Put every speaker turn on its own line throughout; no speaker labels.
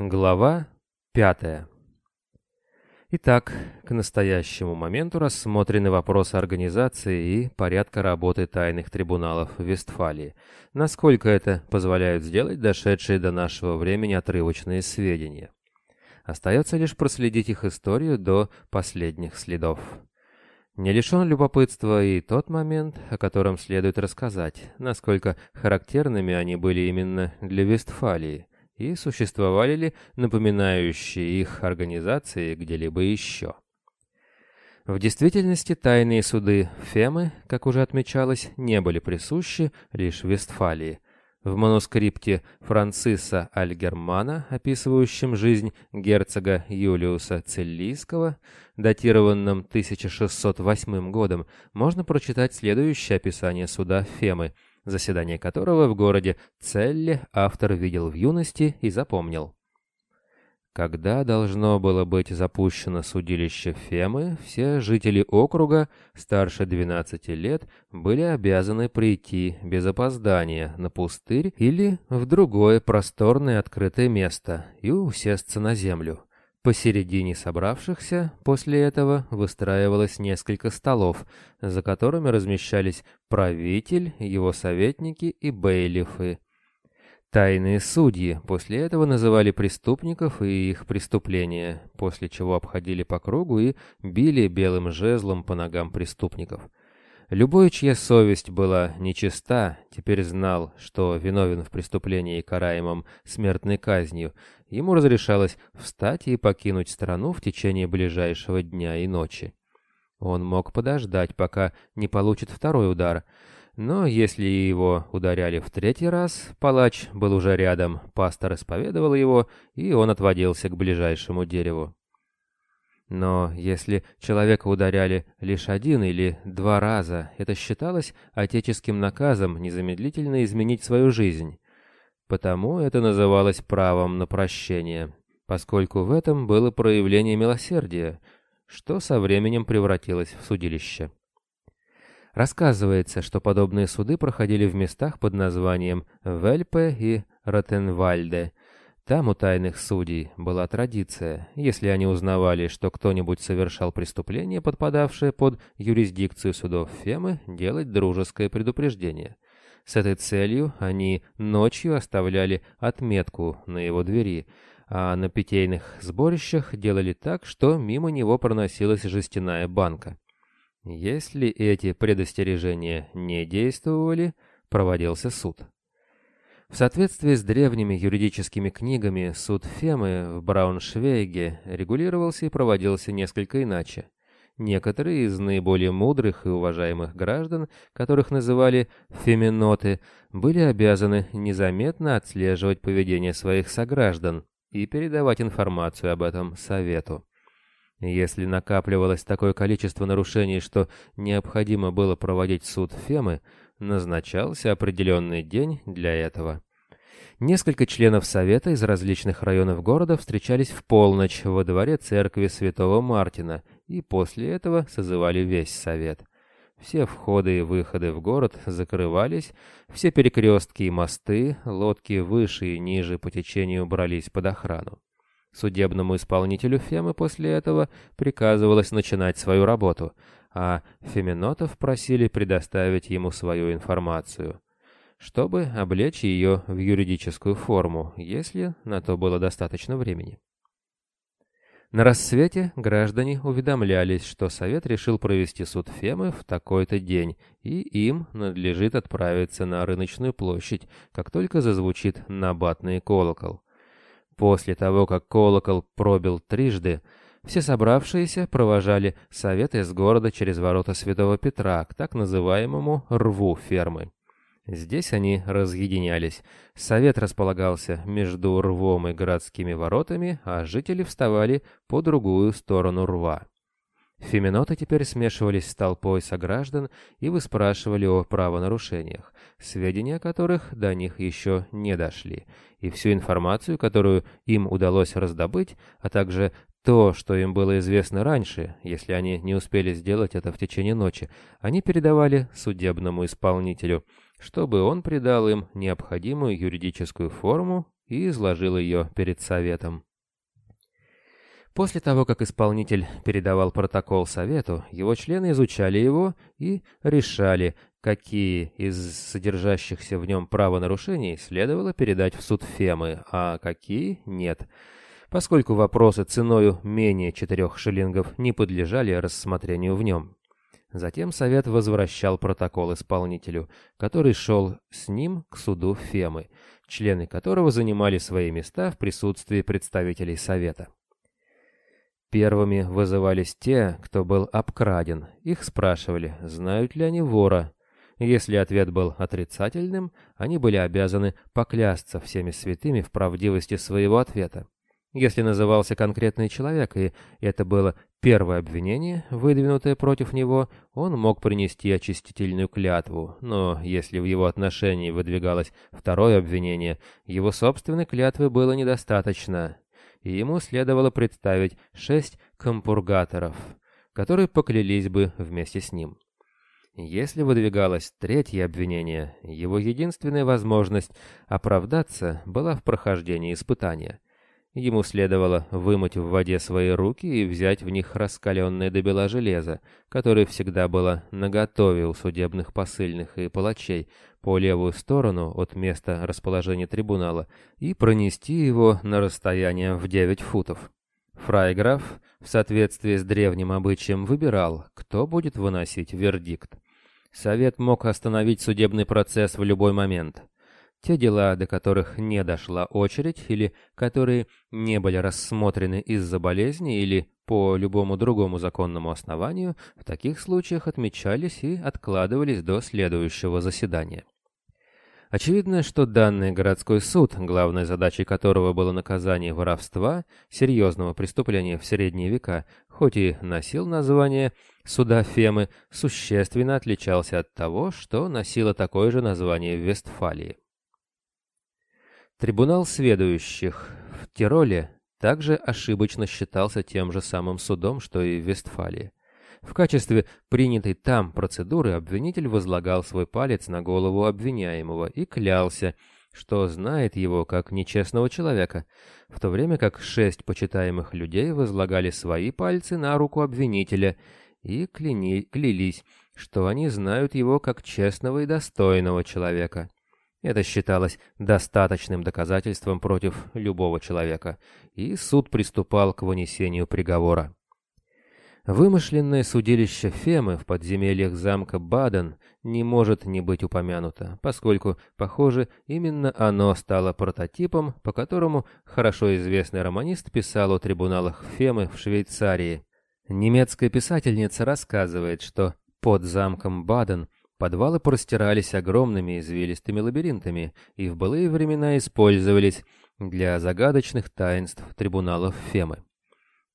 Глава пятая. Итак, к настоящему моменту рассмотрены вопросы организации и порядка работы тайных трибуналов в Вестфалии, насколько это позволяют сделать дошедшие до нашего времени отрывочные сведения. Остается лишь проследить их историю до последних следов. Не лишен любопытства и тот момент, о котором следует рассказать, насколько характерными они были именно для Вестфалии – и существовали ли напоминающие их организации где-либо еще. В действительности тайные суды Фемы, как уже отмечалось, не были присущи лишь Вестфалии. В манускрипте Франциса Альгермана, описывающем жизнь герцога Юлиуса Целлийского, датированном 1608 годом, можно прочитать следующее описание суда Фемы – заседание которого в городе Целле автор видел в юности и запомнил. Когда должно было быть запущено судилище Фемы, все жители округа старше 12 лет были обязаны прийти без опоздания на пустырь или в другое просторное открытое место и усесться на землю. Посередине собравшихся после этого выстраивалось несколько столов, за которыми размещались правитель, его советники и бейлифы. Тайные судьи после этого называли преступников и их преступления, после чего обходили по кругу и били белым жезлом по ногам преступников. Любой, чья совесть была нечиста, теперь знал, что виновен в преступлении, караемом смертной казнью, ему разрешалось встать и покинуть страну в течение ближайшего дня и ночи. Он мог подождать, пока не получит второй удар, но если его ударяли в третий раз, палач был уже рядом, пастор исповедовал его, и он отводился к ближайшему дереву. Но если человека ударяли лишь один или два раза, это считалось отеческим наказом незамедлительно изменить свою жизнь. Потому это называлось правом на прощение, поскольку в этом было проявление милосердия, что со временем превратилось в судилище. Рассказывается, что подобные суды проходили в местах под названием Вельпе и Ротенвальде – там у тайных судей была традиция, если они узнавали, что кто-нибудь совершал преступление, подпадавшее под юрисдикцию судов Фемы, делать дружеское предупреждение. С этой целью они ночью оставляли отметку на его двери, а на питейных сборищах делали так, что мимо него проносилась жестяная банка. Если эти предостережения не действовали, проводился суд. В соответствии с древними юридическими книгами, суд Фемы в Брауншвейге регулировался и проводился несколько иначе. Некоторые из наиболее мудрых и уважаемых граждан, которых называли «феминоты», были обязаны незаметно отслеживать поведение своих сограждан и передавать информацию об этом совету. Если накапливалось такое количество нарушений, что необходимо было проводить суд Фемы, назначался определенный день для этого. Несколько членов Совета из различных районов города встречались в полночь во дворе церкви Святого Мартина и после этого созывали весь Совет. Все входы и выходы в город закрывались, все перекрестки и мосты, лодки выше и ниже по течению брались под охрану. Судебному исполнителю Фемы после этого приказывалось начинать свою работу, а Феминотов просили предоставить ему свою информацию, чтобы облечь ее в юридическую форму, если на то было достаточно времени. На рассвете граждане уведомлялись, что Совет решил провести суд Фемы в такой-то день, и им надлежит отправиться на рыночную площадь, как только зазвучит набатный колокол. После того, как колокол пробил трижды, все собравшиеся провожали совет из города через ворота Святого Петра к так называемому «рву фермы». Здесь они разъединялись. Совет располагался между рвом и городскими воротами, а жители вставали по другую сторону рва. Феминоты теперь смешивались с толпой сограждан и выспрашивали о правонарушениях, сведения о которых до них еще не дошли, и всю информацию, которую им удалось раздобыть, а также то, что им было известно раньше, если они не успели сделать это в течение ночи, они передавали судебному исполнителю, чтобы он придал им необходимую юридическую форму и изложил ее перед советом. После того, как исполнитель передавал протокол совету, его члены изучали его и решали, какие из содержащихся в нем правонарушений следовало передать в суд Фемы, а какие нет, поскольку вопросы ценою менее четырех шиллингов не подлежали рассмотрению в нем. Затем совет возвращал протокол исполнителю, который шел с ним к суду Фемы, члены которого занимали свои места в присутствии представителей совета. Первыми вызывались те, кто был обкраден. Их спрашивали, знают ли они вора. Если ответ был отрицательным, они были обязаны поклясться всеми святыми в правдивости своего ответа. Если назывался конкретный человек, и это было первое обвинение, выдвинутое против него, он мог принести очистительную клятву, но если в его отношении выдвигалось второе обвинение, его собственной клятвы было недостаточно и ему следовало представить шесть компургаторов, которые поклялись бы вместе с ним. Если выдвигалось третье обвинение, его единственная возможность оправдаться была в прохождении испытания. Ему следовало вымыть в воде свои руки и взять в них раскаленное до бела железо, которое всегда было наготове у судебных посыльных и палачей, по левую сторону от места расположения трибунала и пронести его на расстояние в 9 футов. Фрайграф, в соответствии с древним обычаем, выбирал, кто будет выносить вердикт. Совет мог остановить судебный процесс в любой момент. Те дела, до которых не дошла очередь, или которые не были рассмотрены из-за болезни или по любому другому законному основанию, в таких случаях отмечались и откладывались до следующего заседания. Очевидно, что данный городской суд, главной задачей которого было наказание воровства, серьезного преступления в средние века, хоть и носил название суда Фемы, существенно отличался от того, что носило такое же название в Вестфалии. Трибунал сведущих в Тироле также ошибочно считался тем же самым судом, что и в Вестфалии. В качестве принятой там процедуры обвинитель возлагал свой палец на голову обвиняемого и клялся, что знает его как нечестного человека, в то время как шесть почитаемых людей возлагали свои пальцы на руку обвинителя и кляни, клялись, что они знают его как честного и достойного человека. Это считалось достаточным доказательством против любого человека, и суд приступал к вынесению приговора. Вымышленное судилище Фемы в подземельях замка Баден не может не быть упомянуто, поскольку, похоже, именно оно стало прототипом, по которому хорошо известный романист писал о трибуналах Фемы в Швейцарии. Немецкая писательница рассказывает, что под замком Баден Подвалы простирались огромными извилистыми лабиринтами и в былые времена использовались для загадочных таинств трибуналов Фемы.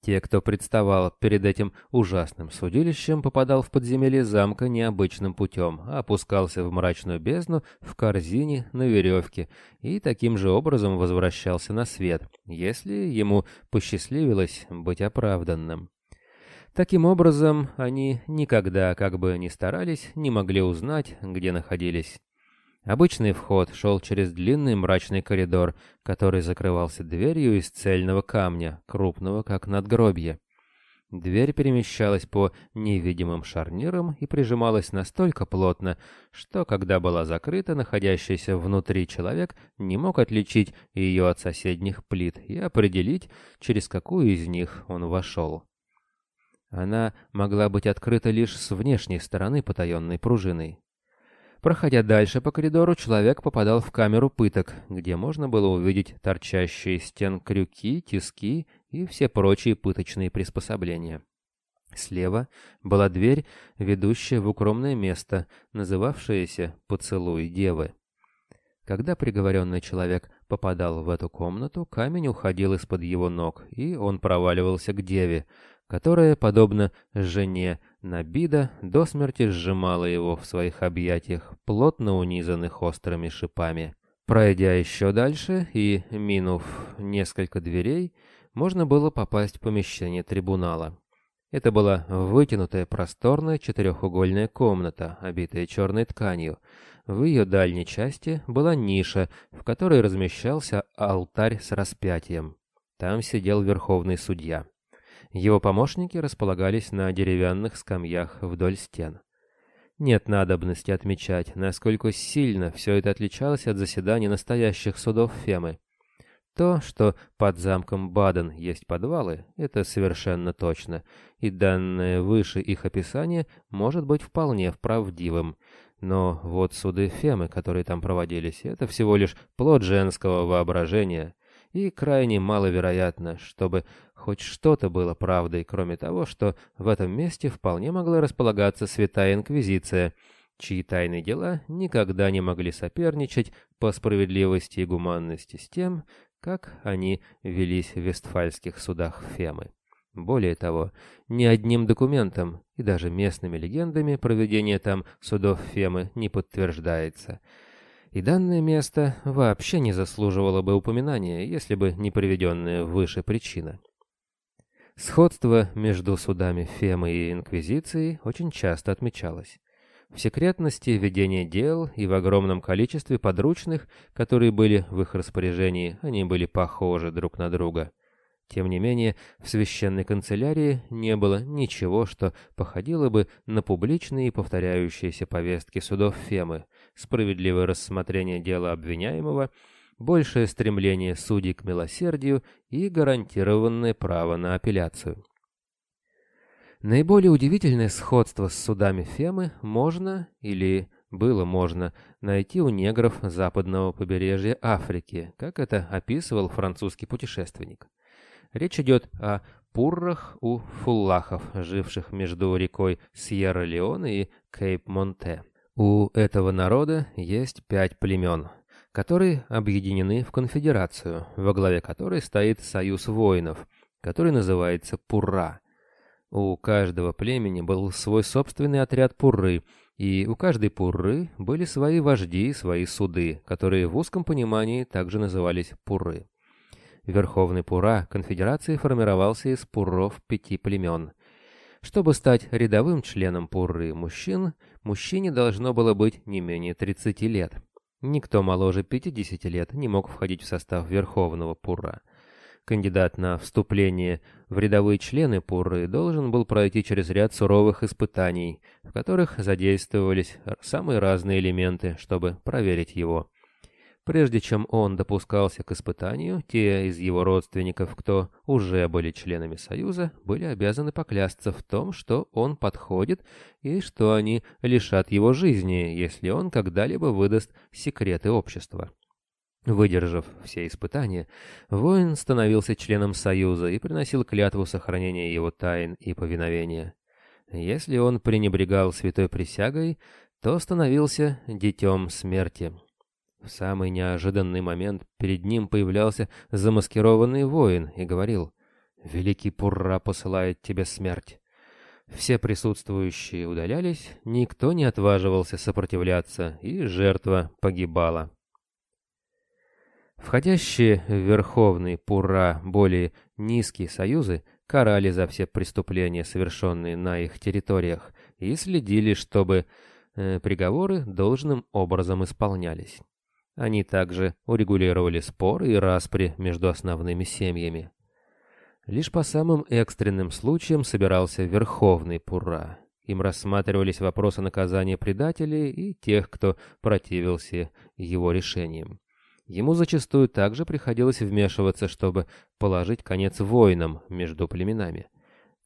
Те, кто представал перед этим ужасным судилищем, попадал в подземелье замка необычным путем, опускался в мрачную бездну в корзине на веревке и таким же образом возвращался на свет, если ему посчастливилось быть оправданным. Таким образом, они никогда, как бы ни старались, не могли узнать, где находились. Обычный вход шел через длинный мрачный коридор, который закрывался дверью из цельного камня, крупного как надгробье. Дверь перемещалась по невидимым шарнирам и прижималась настолько плотно, что, когда была закрыта, находящийся внутри человек не мог отличить ее от соседних плит и определить, через какую из них он вошел. Она могла быть открыта лишь с внешней стороны потаенной пружиной. Проходя дальше по коридору, человек попадал в камеру пыток, где можно было увидеть торчащие из стен крюки, тиски и все прочие пыточные приспособления. Слева была дверь, ведущая в укромное место, называвшееся «Поцелуй девы». Когда приговоренный человек попадал в эту комнату, камень уходил из-под его ног, и он проваливался к деве, которая, подобно жене Набида, до смерти сжимала его в своих объятиях, плотно унизанных острыми шипами. Пройдя еще дальше и минув несколько дверей, можно было попасть в помещение трибунала. Это была вытянутая просторная четырехугольная комната, обитая черной тканью. в ее дальней части была ниша, в которой размещался алтарь с распятием. Там сидел верховный судья. Его помощники располагались на деревянных скамьях вдоль стен. Нет надобности отмечать, насколько сильно все это отличалось от заседаний настоящих судов Фемы. То, что под замком Баден есть подвалы, это совершенно точно, и данное выше их описание может быть вполне правдивым. Но вот суды Фемы, которые там проводились, это всего лишь плод женского воображения, и крайне маловероятно, чтобы хоть что-то было правдой, кроме того, что в этом месте вполне могла располагаться Святая Инквизиция, чьи тайные дела никогда не могли соперничать по справедливости и гуманности с тем, как они велись в вестфальских судах Фемы. Более того, ни одним документом и даже местными легендами проведение там судов Фемы не подтверждается – и данное место вообще не заслуживало бы упоминания, если бы не приведенная выше причина. Сходство между судами Фемы и Инквизицией очень часто отмечалось. В секретности ведения дел и в огромном количестве подручных, которые были в их распоряжении, они были похожи друг на друга. Тем не менее, в священной канцелярии не было ничего, что походило бы на публичные и повторяющиеся повестки судов Фемы, справедливое рассмотрение дела обвиняемого, большее стремление судей к милосердию и гарантированное право на апелляцию. Наиболее удивительное сходство с судами Фемы можно или было можно найти у негров западного побережья Африки, как это описывал французский путешественник. Речь идет о пуррах у фуллахов, живших между рекой Сьерра-Леоне и Кейп-Монте. У этого народа есть пять племен, которые объединены в конфедерацию, во главе которой стоит союз воинов, который называется Пурра. У каждого племени был свой собственный отряд Пурры, и у каждой Пурры были свои вожди и свои суды, которые в узком понимании также назывались Пурры. Верховный Пура конфедерации формировался из пурров пяти племен. Чтобы стать рядовым членом Пурры мужчин, мужчине должно было быть не менее 30 лет. Никто моложе 50 лет не мог входить в состав Верховного Пурра. Кандидат на вступление в рядовые члены Пурры должен был пройти через ряд суровых испытаний, в которых задействовались самые разные элементы, чтобы проверить его. Прежде чем он допускался к испытанию, те из его родственников, кто уже были членами Союза, были обязаны поклясться в том, что он подходит и что они лишат его жизни, если он когда-либо выдаст секреты общества. Выдержав все испытания, воин становился членом Союза и приносил клятву сохранения его тайн и повиновения. Если он пренебрегал святой присягой, то становился детем смерти. В самый неожиданный момент перед ним появлялся замаскированный воин и говорил «Великий Пурра посылает тебе смерть». Все присутствующие удалялись, никто не отваживался сопротивляться, и жертва погибала. Входящие в Верховный Пурра более низкие союзы карали за все преступления, совершенные на их территориях, и следили, чтобы э, приговоры должным образом исполнялись. Они также урегулировали споры и распри между основными семьями. Лишь по самым экстренным случаям собирался Верховный Пура. Им рассматривались вопросы наказания предателей и тех, кто противился его решениям. Ему зачастую также приходилось вмешиваться, чтобы положить конец войнам между племенами.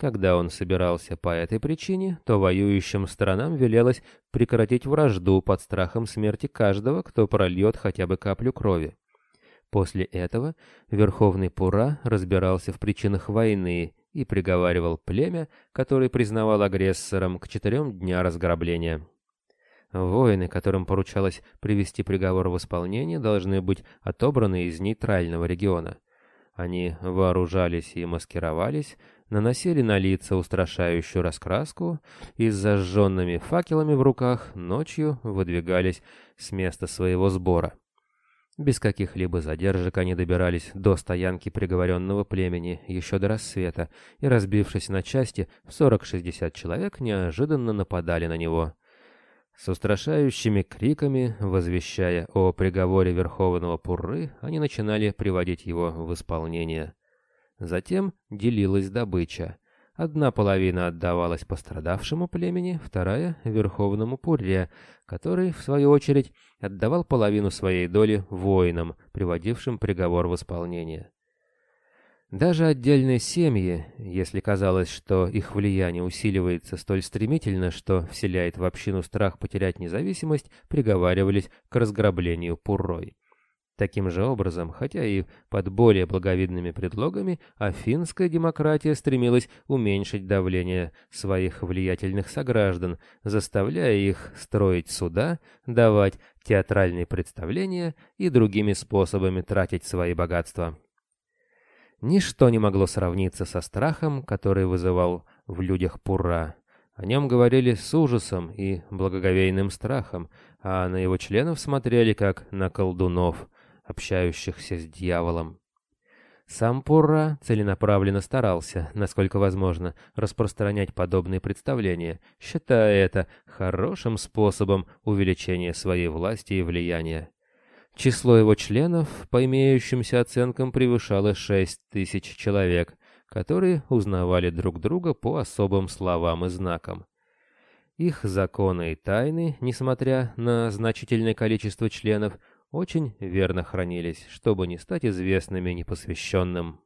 Когда он собирался по этой причине, то воюющим сторонам велелось прекратить вражду под страхом смерти каждого, кто прольет хотя бы каплю крови. После этого Верховный Пура разбирался в причинах войны и приговаривал племя, которое признавал агрессором, к четырем дня разграбления. Воины, которым поручалось привести приговор в исполнение, должны быть отобраны из нейтрального региона. Они вооружались и маскировались, наносили на лица устрашающую раскраску и с зажженными факелами в руках ночью выдвигались с места своего сбора. Без каких-либо задержек они добирались до стоянки приговоренного племени еще до рассвета и, разбившись на части в 40-60 человек, неожиданно нападали на него. С устрашающими криками, возвещая о приговоре Верховного Пурры, они начинали приводить его в исполнение. Затем делилась добыча. Одна половина отдавалась пострадавшему племени, вторая — Верховному Пурре, который, в свою очередь, отдавал половину своей доли воинам, приводившим приговор в исполнение. Даже отдельные семьи, если казалось, что их влияние усиливается столь стремительно, что вселяет в общину страх потерять независимость, приговаривались к разграблению пуррой. Таким же образом, хотя и под более благовидными предлогами, афинская демократия стремилась уменьшить давление своих влиятельных сограждан, заставляя их строить суда, давать театральные представления и другими способами тратить свои богатства. Ничто не могло сравниться со страхом, который вызывал в людях Пура. О нем говорили с ужасом и благоговейным страхом, а на его членов смотрели как на колдунов, общающихся с дьяволом. Сам Пурра целенаправленно старался, насколько возможно, распространять подобные представления, считая это хорошим способом увеличения своей власти и влияния. Число его членов, по имеющимся оценкам, превышало шесть тысяч человек, которые узнавали друг друга по особым словам и знакам. Их законы и тайны, несмотря на значительное количество членов, очень верно хранились, чтобы не стать известными непосвященным.